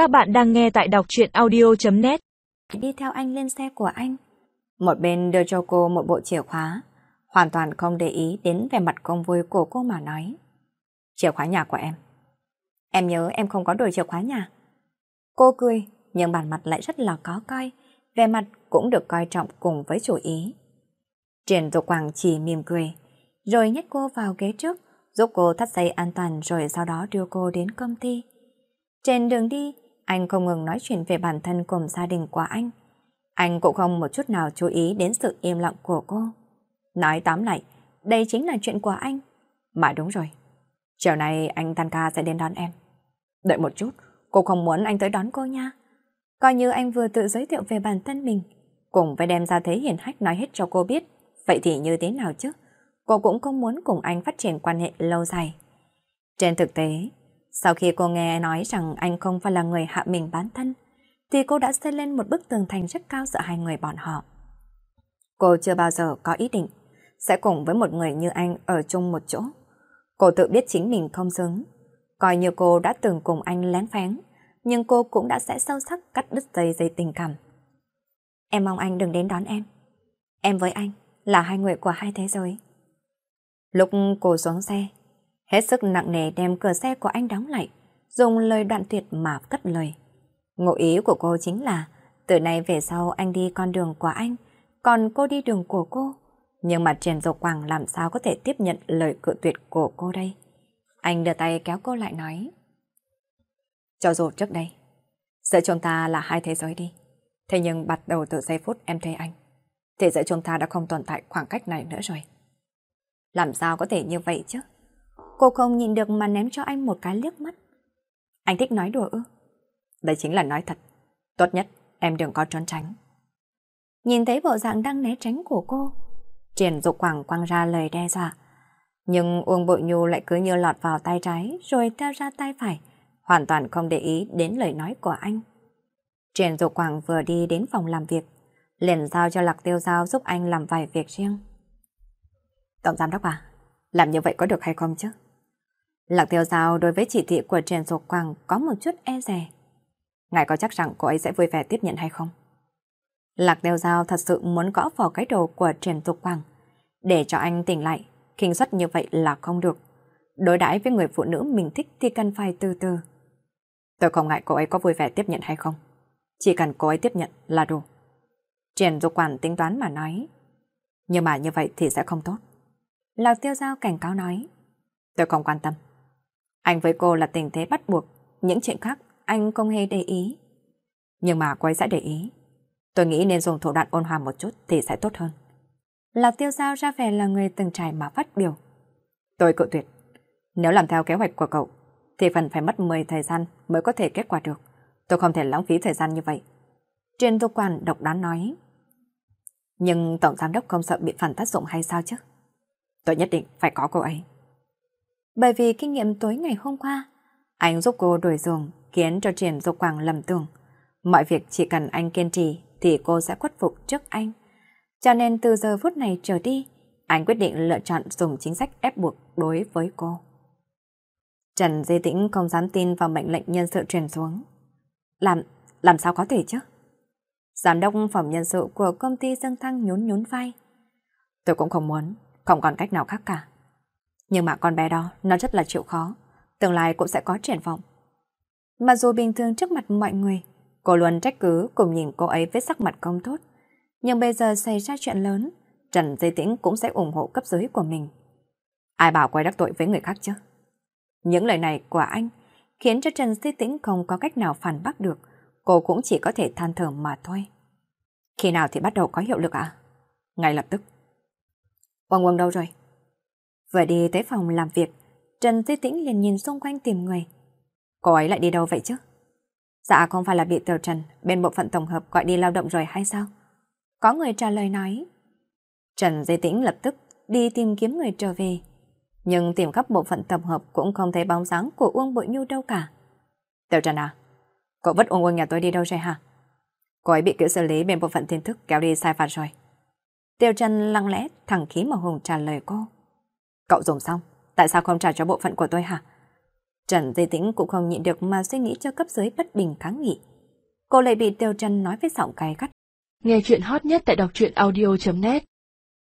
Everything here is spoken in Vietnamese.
Các bạn đang nghe tại đọc truyện audio.net Đi theo anh lên xe của anh. Một bên đưa cho cô một bộ chìa khóa, hoàn toàn không để ý đến vẻ mặt không vui của cô mà nói. Chìa khóa nhà của em. Em nhớ em không có đồ chìa khóa nhà. Cô cười, nhưng bản mặt lại rất là có coi, vẻ mặt cũng được coi trọng cùng với chủ ý. Triển Dục Quảng chỉ mỉm cười, rồi nhét cô vào ghế trước, giúp cô thắt dây an toàn rồi sau đó đưa cô đến công ty. Trên đường đi, anh không ngừng nói chuyện về bản thân cùng gia đình của anh. Anh cũng không một chút nào chú ý đến sự im lặng của cô. Nói tóm lại, đây chính là chuyện của anh. Mà đúng rồi, chiều nay anh tan ca sẽ đến đón em. Đợi một chút, cô không muốn anh tới đón cô nha. Coi như anh vừa tự giới thiệu về bản thân mình, cùng với đem ra thế hiển hách nói hết cho cô biết. Vậy thì như thế nào chứ? Cô cũng không muốn cùng anh phát triển quan hệ lâu dài. Trên thực tế, sau khi cô nghe nói rằng anh không phải là người hạ mình bán thân, thì cô đã xây lên một bức tường thành rất cao giữa hai người bọn họ. Cô chưa bao giờ có ý định sẽ cùng với một người như anh ở chung một chỗ. Cô tự biết chính mình không xứng. Coi như cô đã từng cùng anh lén phén, nhưng cô cũng đã sẽ sâu sắc cắt đứt dây dây tình cảm. Em mong anh đừng đến đón em. Em với anh là hai người của hai thế giới. Lúc cô xuống xe, hết sức nặng nề đem cửa xe của anh đóng lại, dùng lời đoạn tuyệt mà cất lời. Ngụ ý của cô chính là, từ nay về sau anh đi con đường của anh, còn cô đi đường của cô. Nhưng mà Trần Dục Quảng làm sao có thể tiếp nhận lời cự tuyệt của cô đây? Anh đưa tay kéo cô lại nói. Cho dù trước đây, giữa chúng ta là hai thế giới đi. Thế nhưng bắt đầu từ giây phút em thấy anh, thì giữa chúng ta đã không tồn tại khoảng cách này nữa rồi. Làm sao có thể như vậy chứ? Cô không nhìn được mà ném cho anh một cái liếc mắt. Anh thích nói đùa ư? Đây chính là nói thật. Tốt nhất, em đừng có trốn tránh. Nhìn thấy bộ dạng đang né tránh của cô, Triển Dục Quảng quăng ra lời đe dọa. Nhưng Uông Bội Nhu lại cứ như lọt vào tay trái rồi theo ra tay phải, hoàn toàn không để ý đến lời nói của anh. Triển Dục Quảng vừa đi đến phòng làm việc, liền giao cho Lạc Tiêu Giao giúp anh làm vài việc riêng. Tổng giám đốc à, làm như vậy có được hay không chứ? Lạc Tiêu Giao đối với chỉ thị của Trần Dục Quang có một chút e dè. Ngài có chắc rằng cô ấy sẽ vui vẻ tiếp nhận hay không? Lạc Tiêu Giao thật sự muốn gõ vào cái đầu của Trần Dục Quang. Để cho anh tỉnh lại, Khinh suất như vậy là không được. Đối đãi với người phụ nữ mình thích thì cần phải từ từ. Tôi không ngại cô ấy có vui vẻ tiếp nhận hay không. Chỉ cần cô ấy tiếp nhận là đủ. Trần Dục Quang tính toán mà nói. Nhưng mà như vậy thì sẽ không tốt. Lạc Tiêu Giao cảnh cáo nói. Tôi không quan tâm. Anh với cô là tình thế bắt buộc, những chuyện khác anh không hề để ý. Nhưng mà quay sẽ để ý. Tôi nghĩ nên dùng thủ đoạn ôn hòa một chút thì sẽ tốt hơn. Lạc tiêu giao ra vẻ là người từng trải mà phát biểu. Tôi cự tuyệt. Nếu làm theo kế hoạch của cậu, thì phần phải mất 10 thời gian mới có thể kết quả được. Tôi không thể lãng phí thời gian như vậy. Trên tô quản độc đoán nói. Nhưng Tổng Giám Đốc không sợ bị phản tác dụng hay sao chứ? Tôi nhất định phải có cô ấy. Bởi vì kinh nghiệm tối ngày hôm qua, anh giúp cô đổi giường khiến cho Triển Dục Quảng lầm tưởng. Mọi việc chỉ cần anh kiên trì thì cô sẽ khuất phục trước anh. Cho nên từ giờ phút này trở đi, anh quyết định lựa chọn dùng chính sách ép buộc đối với cô. Trần Di Tĩnh không dám tin vào mệnh lệnh nhân sự truyền xuống. Làm, làm sao có thể chứ? Giám đốc phòng nhân sự của công ty Dương Thăng nhún nhún vai. Tôi cũng không muốn, không còn cách nào khác cả. Nhưng mà con bé đó, nó rất là chịu khó. Tương lai cũng sẽ có triển vọng. Mặc dù bình thường trước mặt mọi người, cô luôn trách cứ cùng nhìn cô ấy với sắc mặt không tốt. Nhưng bây giờ xảy ra chuyện lớn, Trần Dây Tĩnh cũng sẽ ủng hộ cấp dưới của mình. Ai bảo quay đắc tội với người khác chứ? Những lời này của anh khiến cho Trần Dây Tĩnh không có cách nào phản bác được, cô cũng chỉ có thể than thở mà thôi. Khi nào thì bắt đầu có hiệu lực ạ? À? Ngay lập tức. Quang Quang đâu rồi? Vừa đi tới phòng làm việc, Trần Di Tĩnh liền nhìn xung quanh tìm người. Cô ấy lại đi đâu vậy chứ? Dạ không phải là bị Tiểu Trần bên bộ phận tổng hợp gọi đi lao động rồi hay sao? Có người trả lời nói. Trần Di Tĩnh lập tức đi tìm kiếm người trở về. Nhưng tìm khắp bộ phận tổng hợp cũng không thấy bóng dáng của Uông Bội Nhu đâu cả. Tiểu Trần à, cậu vứt Uông Uông nhà tôi đi đâu rồi hả? Cô ấy bị kiểu xử lý bên bộ phận tin thức kéo đi sai phạt rồi. Tiêu Trần lặng lẽ thẳng khí mà hùng trả lời cô. Cậu dùng xong, tại sao không trả cho bộ phận của tôi hả? Trần Di Tĩnh cũng không nhịn được mà suy nghĩ cho cấp dưới bất bình kháng nghị. Cô lại bị Tiêu Trần nói với giọng cay gắt. Nghe chuyện hot nhất tại đọc truyện audio.net